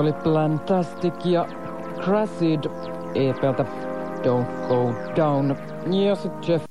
oli Plantastic ja Crassid EPltä Don't Go Down. Ja se Jeff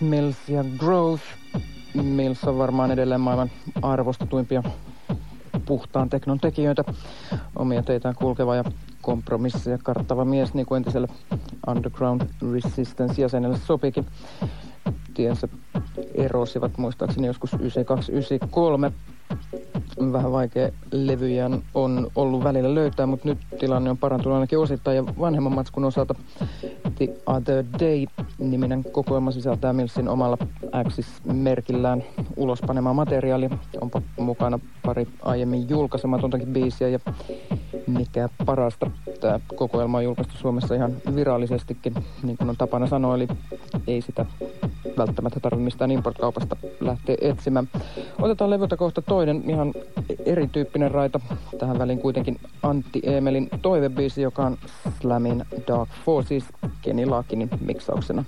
Mills ja Growth. Mills on varmaan edelleen maailman arvostetuimpia puhtaan teknon tekijöitä. Omia teitään kulkeva ja kompromisseja karttava mies, niin kuin entiselle Underground Resistance jäsenelle sopikin. Tiensä erosivat muistaakseni joskus 92-93 vähän vaikea levyjä on ollut välillä löytää, mutta nyt tilanne on parantunut ainakin osittain ja vanhemman matskun osalta The Other Day-niminen kokoelma sisältää Millsin omalla Axis-merkillään ulospanemaa materiaalia. Onpa mukana pari aiemmin julkaisematontakin biisiä ja mikä parasta. Tämä kokoelma on julkaistu Suomessa ihan virallisestikin, niin kuin on tapana sanoa, eli ei sitä välttämättä tarvitse mistään importkaupasta lähteä etsimään. Otetaan levyltä kohta toinen ihan erityyppinen raita. Tähän väliin kuitenkin Antti Emelin toivebiisi, joka on Slamin Dark Forces Kenny Larkinin miksauksena.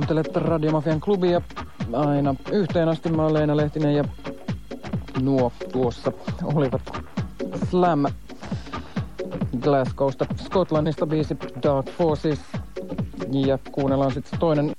Kuuntelet Radiomafian klubia aina yhteen asti. Mä olen Leena Lehtinen ja nuo tuossa olivat Slam Glasgowsta Skotlannista biisi Dark Forces ja kuunnellaan sitten toinen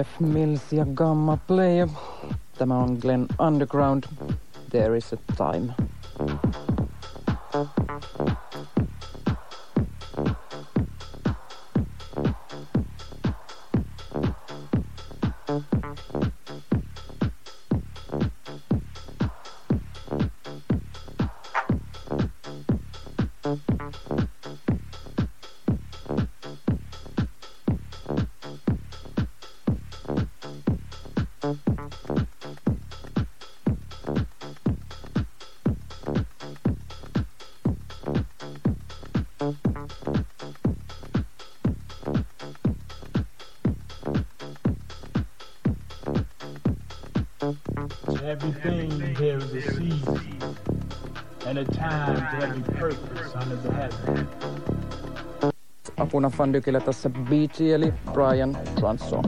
Jeff Mills ja Gamma Player. Tämä on Glen Underground. There is a time. Apuna Fandykillä tässä Beachy eli Brian Transon.